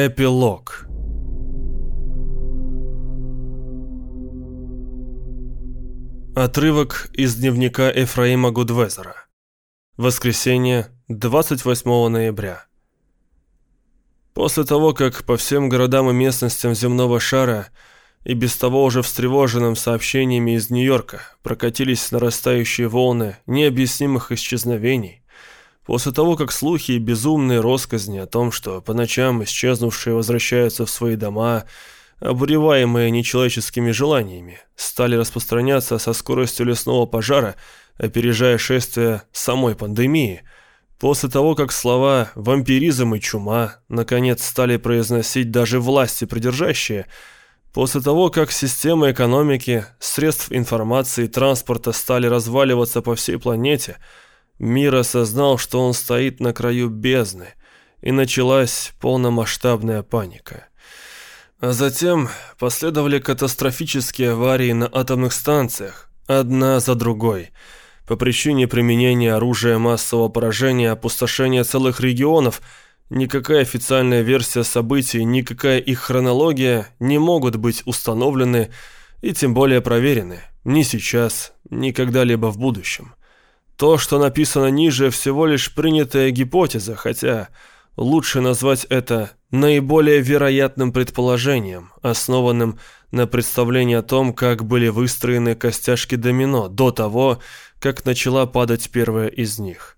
Эпилог Отрывок из дневника Ефраима Гудвезера. Воскресенье, 28 ноября. После того, как по всем городам и местностям земного шара и без того уже встревоженным сообщениями из Нью-Йорка прокатились нарастающие волны необъяснимых исчезновений, После того, как слухи и безумные росказни о том, что по ночам исчезнувшие возвращаются в свои дома, обуреваемые нечеловеческими желаниями, стали распространяться со скоростью лесного пожара, опережая шествие самой пандемии, после того, как слова «вампиризм» и «чума» наконец стали произносить даже власти придержащие, после того, как системы экономики, средств информации и транспорта стали разваливаться по всей планете – Мир осознал, что он стоит на краю бездны, и началась полномасштабная паника. А затем последовали катастрофические аварии на атомных станциях, одна за другой. По причине применения оружия массового поражения, опустошения целых регионов, никакая официальная версия событий, никакая их хронология не могут быть установлены и тем более проверены ни сейчас, ни когда-либо в будущем. То, что написано ниже, всего лишь принятая гипотеза, хотя лучше назвать это наиболее вероятным предположением, основанным на представлении о том, как были выстроены костяшки домино до того, как начала падать первая из них.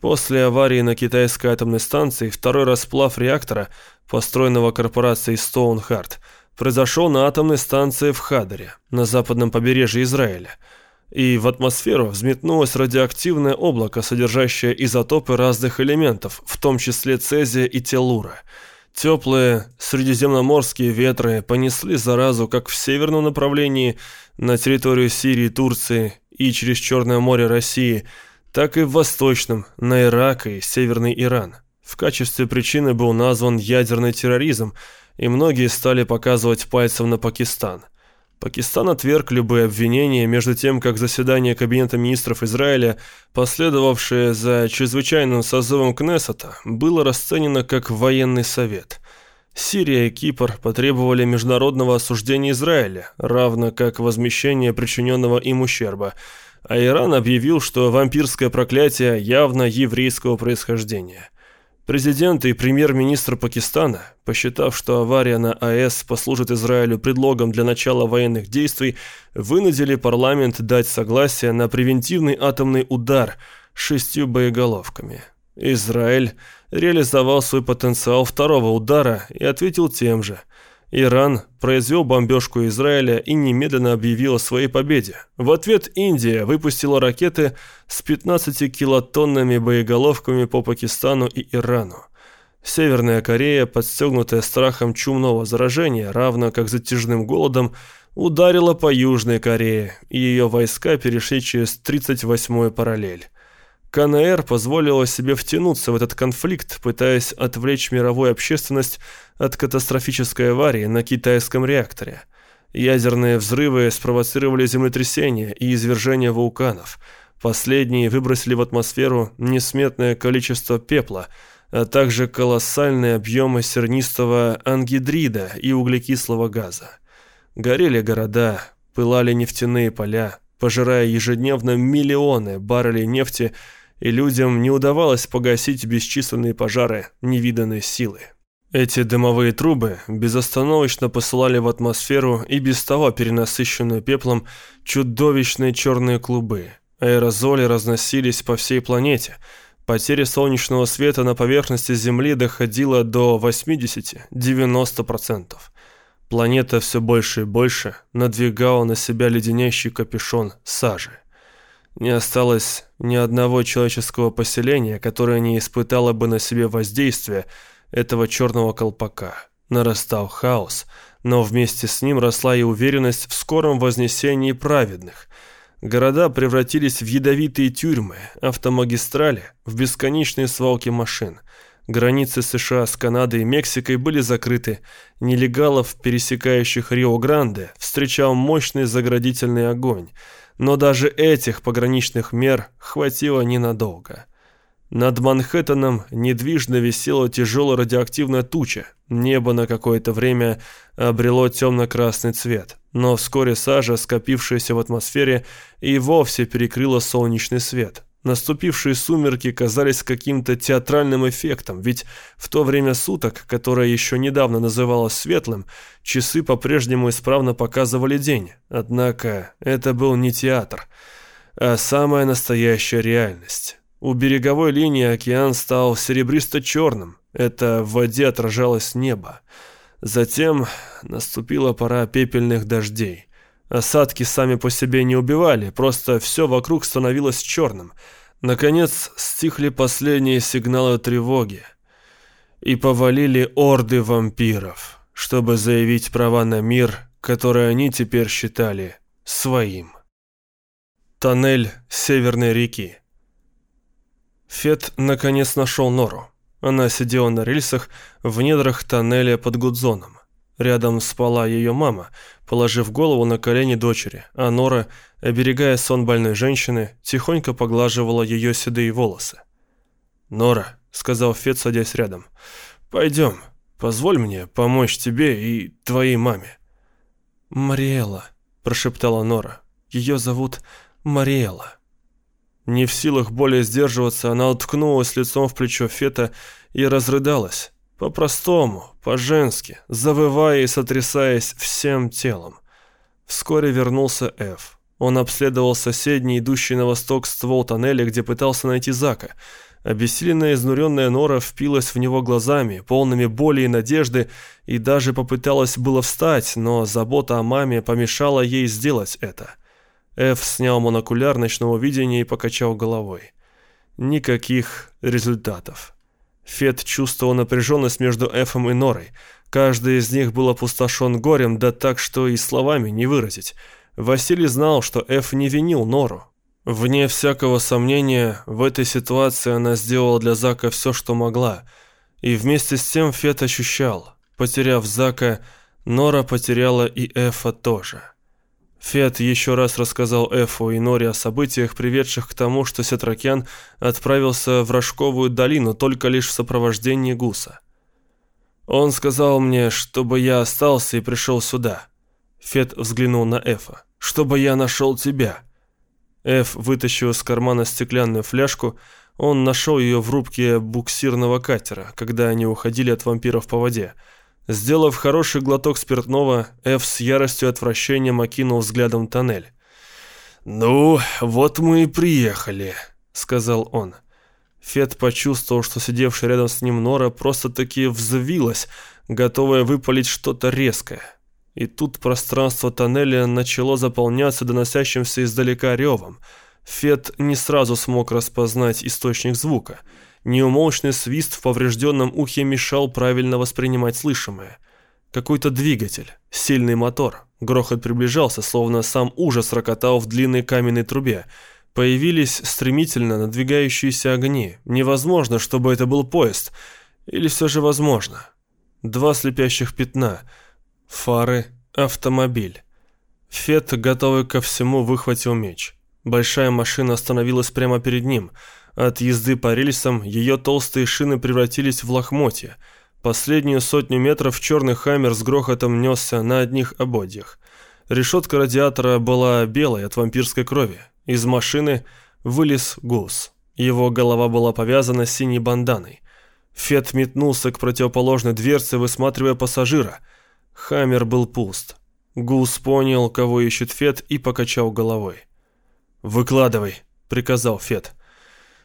После аварии на китайской атомной станции второй расплав реактора, построенного корпорацией Stoneheart, произошел на атомной станции в Хадере, на западном побережье Израиля – и в атмосферу взметнулось радиоактивное облако, содержащее изотопы разных элементов, в том числе цезия и телура. Теплые средиземноморские ветры понесли заразу как в северном направлении на территорию Сирии, Турции и через Черное море России, так и в восточном, на Ирак и Северный Иран. В качестве причины был назван ядерный терроризм, и многие стали показывать пальцем на Пакистан. Пакистан отверг любые обвинения, между тем, как заседание Кабинета министров Израиля, последовавшее за чрезвычайным созывом Кнессета, было расценено как военный совет. Сирия и Кипр потребовали международного осуждения Израиля, равно как возмещения причиненного им ущерба, а Иран объявил, что вампирское проклятие явно еврейского происхождения. Президент и премьер-министр Пакистана, посчитав, что авария на АЭС послужит Израилю предлогом для начала военных действий, вынудили парламент дать согласие на превентивный атомный удар шестью боеголовками. Израиль реализовал свой потенциал второго удара и ответил тем же – Иран произвел бомбежку Израиля и немедленно объявил о своей победе. В ответ Индия выпустила ракеты с 15-килотонными боеголовками по Пакистану и Ирану. Северная Корея, подстегнутая страхом чумного заражения, равно как затяжным голодом, ударила по Южной Корее, и ее войска перешли через 38-ю параллель. КНР позволила себе втянуться в этот конфликт, пытаясь отвлечь мировую общественность от катастрофической аварии на китайском реакторе. Ядерные взрывы спровоцировали землетрясения и извержения вулканов. Последние выбросили в атмосферу несметное количество пепла, а также колоссальные объемы сернистого ангидрида и углекислого газа. Горели города, пылали нефтяные поля, пожирая ежедневно миллионы баррелей нефти и людям не удавалось погасить бесчисленные пожары невиданной силы. Эти дымовые трубы безостановочно посылали в атмосферу и без того перенасыщенную пеплом чудовищные черные клубы. Аэрозоли разносились по всей планете. Потеря солнечного света на поверхности Земли доходила до 80-90%. Планета все больше и больше надвигала на себя леденящий капюшон сажи. Не осталось ни одного человеческого поселения, которое не испытало бы на себе воздействие этого черного колпака. Нарастал хаос, но вместе с ним росла и уверенность в скором вознесении праведных. Города превратились в ядовитые тюрьмы, автомагистрали в бесконечные свалки машин. Границы США с Канадой и Мексикой были закрыты. Нелегалов, пересекающих Рио-Гранде, встречал мощный заградительный огонь – но даже этих пограничных мер хватило ненадолго. Над Манхэттеном недвижно висела тяжелая радиоактивная туча. Небо на какое-то время обрело темно-красный цвет, но вскоре сажа, скопившаяся в атмосфере, и вовсе перекрыла солнечный свет. Наступившие сумерки казались каким-то театральным эффектом, ведь в то время суток, которое еще недавно называлось светлым, часы по-прежнему исправно показывали день. Однако это был не театр, а самая настоящая реальность. У береговой линии океан стал серебристо-черным. Это в воде отражалось небо. Затем наступила пора пепельных дождей. Осадки сами по себе не убивали, просто все вокруг становилось черным. Наконец стихли последние сигналы тревоги. И повалили орды вампиров, чтобы заявить права на мир, который они теперь считали своим. Тоннель Северной реки Фет наконец нашел нору. Она сидела на рельсах в недрах тоннеля под Гудзоном. Рядом спала ее мама, положив голову на колени дочери, а Нора, оберегая сон больной женщины, тихонько поглаживала ее седые волосы. «Нора», — сказал Фет, садясь рядом, — «пойдем, позволь мне помочь тебе и твоей маме». «Мариэла», — прошептала Нора, — «ее зовут Мариэла». Не в силах более сдерживаться, она уткнулась лицом в плечо Фета и разрыдалась. По-простому, по-женски, завывая и сотрясаясь всем телом. Вскоре вернулся Эф. Он обследовал соседний, идущий на восток ствол тоннеля, где пытался найти Зака. Обессиленная изнуренная Нора впилась в него глазами, полными боли и надежды, и даже попыталась было встать, но забота о маме помешала ей сделать это. Эф снял монокуляр ночного видения и покачал головой. Никаких результатов. Фет чувствовал напряженность между Эфом и Норой. Каждый из них был опустошен горем, да так, что и словами не выразить. Василий знал, что Эф не винил Нору. Вне всякого сомнения, в этой ситуации она сделала для Зака все, что могла. И вместе с тем Фет ощущал, потеряв Зака, Нора потеряла и Эфа тоже. Фет еще раз рассказал Эфу и Норе о событиях, приведших к тому, что Сетракян отправился в Рожковую долину только лишь в сопровождении Гуса. «Он сказал мне, чтобы я остался и пришел сюда». Фет взглянул на Эфа. «Чтобы я нашел тебя». Эф вытащил из кармана стеклянную фляжку. Он нашел ее в рубке буксирного катера, когда они уходили от вампиров по воде. Сделав хороший глоток спиртного, Эф с яростью и отвращением окинул взглядом тоннель. «Ну, вот мы и приехали», — сказал он. Фет почувствовал, что сидевшая рядом с ним Нора просто-таки взвилась, готовая выпалить что-то резкое. И тут пространство тоннеля начало заполняться доносящимся издалека ревом. Фет не сразу смог распознать источник звука — Неумолчный свист в поврежденном ухе мешал правильно воспринимать слышимое. Какой-то двигатель, сильный мотор. Грохот приближался, словно сам ужас рокотал в длинной каменной трубе. Появились стремительно надвигающиеся огни. Невозможно, чтобы это был поезд. Или все же возможно. Два слепящих пятна. Фары, автомобиль. Фет, готовый ко всему, выхватил меч. Большая машина остановилась прямо перед ним – от езды по рельсам ее толстые шины превратились в лохмотья. Последнюю сотню метров черный хаммер с грохотом несся на одних ободьях. Решетка радиатора была белой от вампирской крови. Из машины вылез гус. Его голова была повязана синей банданой. Фет метнулся к противоположной дверце, высматривая пассажира. Хаммер был пуст. Гус понял, кого ищет Фет, и покачал головой. «Выкладывай», — приказал Фет.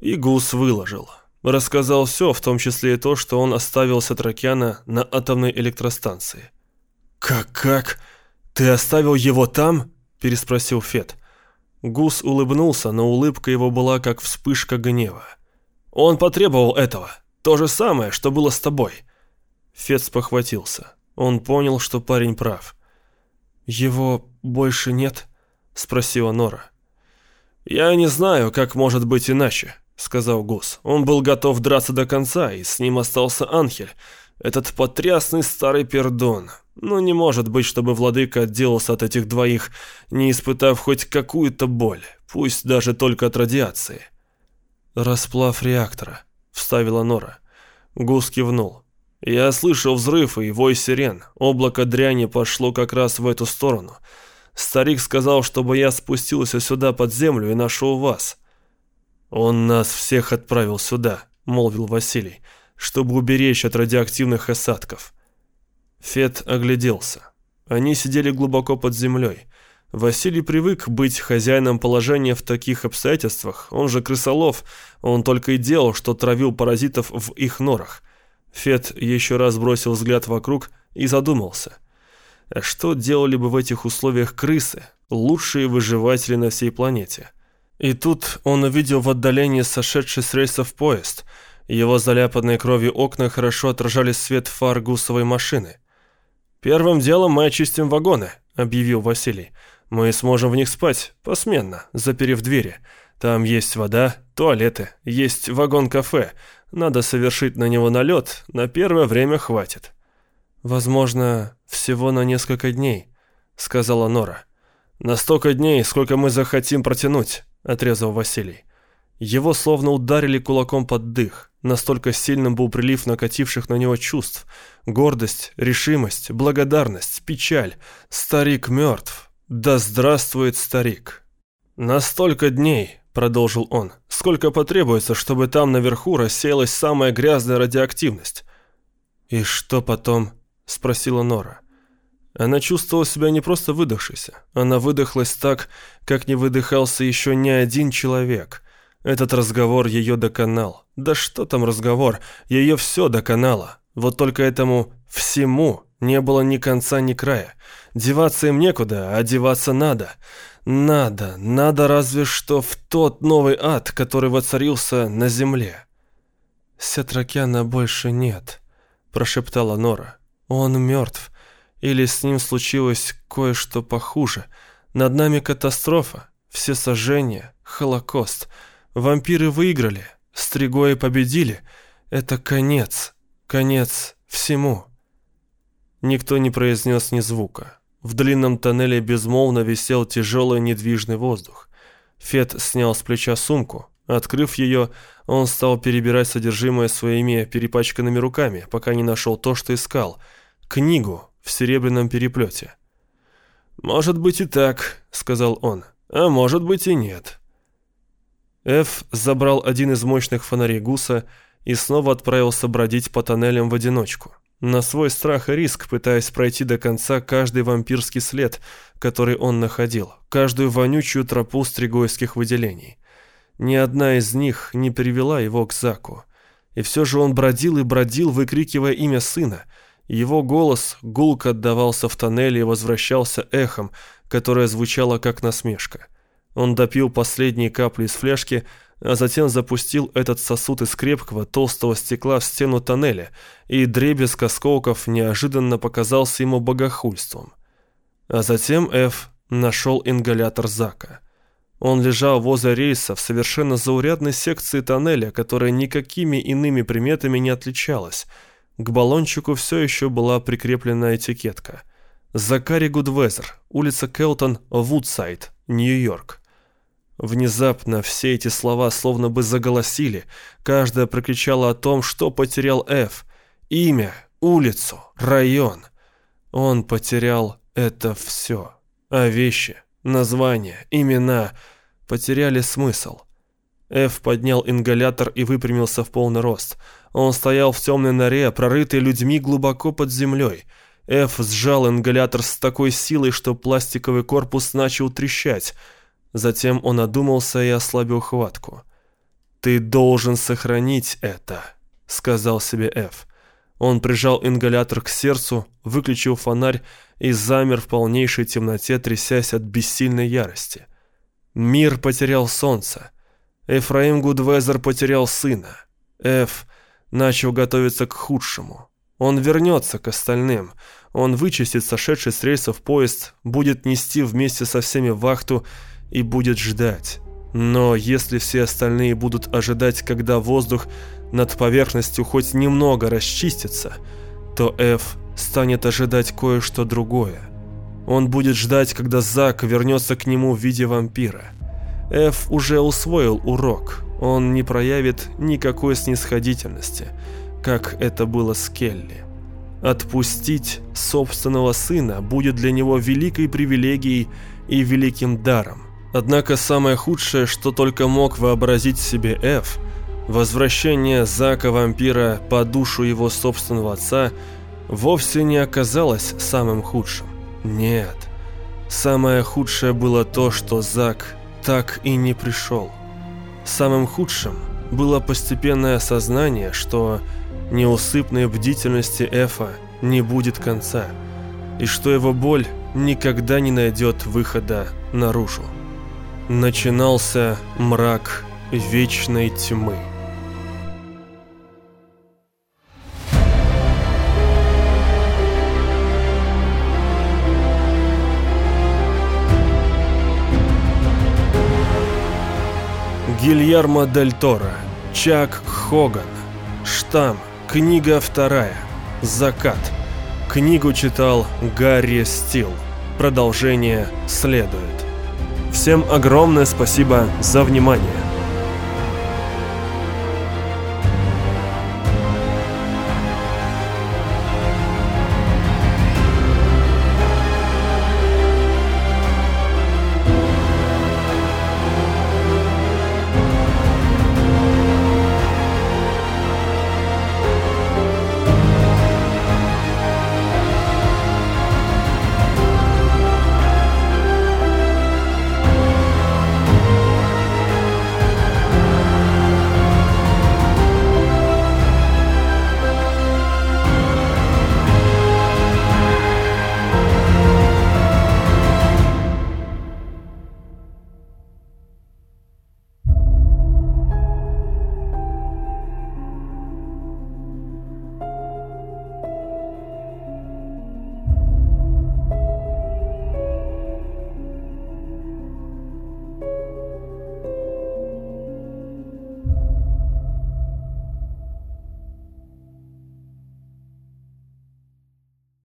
И Гус выложил. Рассказал все, в том числе и то, что он оставил Сатракяна на атомной электростанции. «Как-как? Ты оставил его там?» – переспросил Фет. Гус улыбнулся, но улыбка его была как вспышка гнева. «Он потребовал этого. То же самое, что было с тобой». Фет спохватился. Он понял, что парень прав. «Его больше нет?» – спросила Нора. «Я не знаю, как может быть иначе», сказал Гус. Он был готов драться до конца, и с ним остался Анхель, этот потрясный старый пердон. Но не может быть, чтобы владыка отделался от этих двоих, не испытав хоть какую-то боль, пусть даже только от радиации. «Расплав реактора», — вставила Нора. Гус кивнул. «Я слышал взрыв и вой сирен. Облако дряни пошло как раз в эту сторону. Старик сказал, чтобы я спустился сюда под землю и нашел вас». «Он нас всех отправил сюда», — молвил Василий, «чтобы уберечь от радиоактивных осадков». Фет огляделся. Они сидели глубоко под землей. Василий привык быть хозяином положения в таких обстоятельствах. Он же крысолов, он только и делал, что травил паразитов в их норах. Фет еще раз бросил взгляд вокруг и задумался. А что делали бы в этих условиях крысы, лучшие выживатели на всей планете? И тут он увидел в отдалении сошедший с рельсов поезд. Его заляпанные кровью окна хорошо отражали свет фар гусовой машины. «Первым делом мы очистим вагоны», — объявил Василий. «Мы сможем в них спать, посменно, заперев двери. Там есть вода, туалеты, есть вагон-кафе. Надо совершить на него налет, на первое время хватит». «Возможно, всего на несколько дней», — сказала Нора. «На столько дней, сколько мы захотим протянуть», — отрезал Василий. Его словно ударили кулаком под дых. Настолько сильным был прилив накативших на него чувств. Гордость, решимость, благодарность, печаль. Старик мертв. Да здравствует старик. «На столько дней», — продолжил он, — «сколько потребуется, чтобы там наверху рассеялась самая грязная радиоактивность». «И что потом?» — спросила Нора. Она чувствовала себя не просто выдохшейся. Она выдохлась так, как не выдыхался еще ни один человек — этот разговор ее доконал. Да что там разговор, ее все доконало. Вот только этому всему не было ни конца, ни края. Деваться им некуда, а деваться надо. Надо, надо разве что в тот новый ад, который воцарился на земле. «Сетракяна больше нет», – прошептала Нора. «Он мертв. Или с ним случилось кое-что похуже. Над нами катастрофа, все сожжения, Холокост». Вампиры выиграли, стригои победили. Это конец, конец всему. Никто не произнес ни звука. В длинном тоннеле безмолвно висел тяжелый недвижный воздух. Фет снял с плеча сумку. Открыв ее, он стал перебирать содержимое своими перепачканными руками, пока не нашел то, что искал. Книгу в серебряном переплете. «Может быть и так», — сказал он, — «а может быть и нет». Эф забрал один из мощных фонарей Гуса и снова отправился бродить по тоннелям в одиночку. На свой страх и риск, пытаясь пройти до конца каждый вампирский след, который он находил, каждую вонючую тропу стригойских выделений. Ни одна из них не привела его к Заку. И все же он бродил и бродил, выкрикивая имя сына. Его голос гулко отдавался в тоннеле и возвращался эхом, которое звучало как насмешка. Он допил последние капли из фляжки, а затем запустил этот сосуд из крепкого, толстого стекла в стену тоннеля, и дребезг осколков неожиданно показался ему богохульством. А затем Эф нашел ингалятор Зака. Он лежал возле рейса в совершенно заурядной секции тоннеля, которая никакими иными приметами не отличалась. К баллончику все еще была прикреплена этикетка. Закари Гудвезер, улица Келтон, Вудсайд, Нью-Йорк. Внезапно все эти слова словно бы заголосили. Каждая прокричала о том, что потерял Ф. Имя, улицу, район. Он потерял это все. А вещи, названия, имена потеряли смысл. Ф поднял ингалятор и выпрямился в полный рост. Он стоял в темной норе, прорытой людьми глубоко под землей. Ф сжал ингалятор с такой силой, что пластиковый корпус начал трещать. Затем он одумался и ослабил хватку. «Ты должен сохранить это», — сказал себе Эф. Он прижал ингалятор к сердцу, выключил фонарь и замер в полнейшей темноте, трясясь от бессильной ярости. Мир потерял солнце. Эфраим Гудвезер потерял сына. Эф начал готовиться к худшему. Он вернется к остальным. Он вычистит сошедший с рельсов поезд, будет нести вместе со всеми вахту и будет ждать. Но если все остальные будут ожидать, когда воздух над поверхностью хоть немного расчистится, то F станет ожидать кое-что другое. Он будет ждать, когда Зак вернется к нему в виде вампира. Эф уже усвоил урок. Он не проявит никакой снисходительности, как это было с Келли. Отпустить собственного сына будет для него великой привилегией и великим даром. Однако самое худшее, что только мог вообразить себе Эф, возвращение Зака-вампира по душу его собственного отца, вовсе не оказалось самым худшим. Нет, самое худшее было то, что Зак так и не пришел. Самым худшим было постепенное осознание, что неусыпной бдительности Эфа не будет конца, и что его боль никогда не найдет выхода наружу. Начинался мрак вечной тьмы. Гильярмо Дель Торо, Чак Хоган, Штамм, книга вторая, Закат. Книгу читал Гарри Стил. Продолжение следует. Всем огромное спасибо за внимание.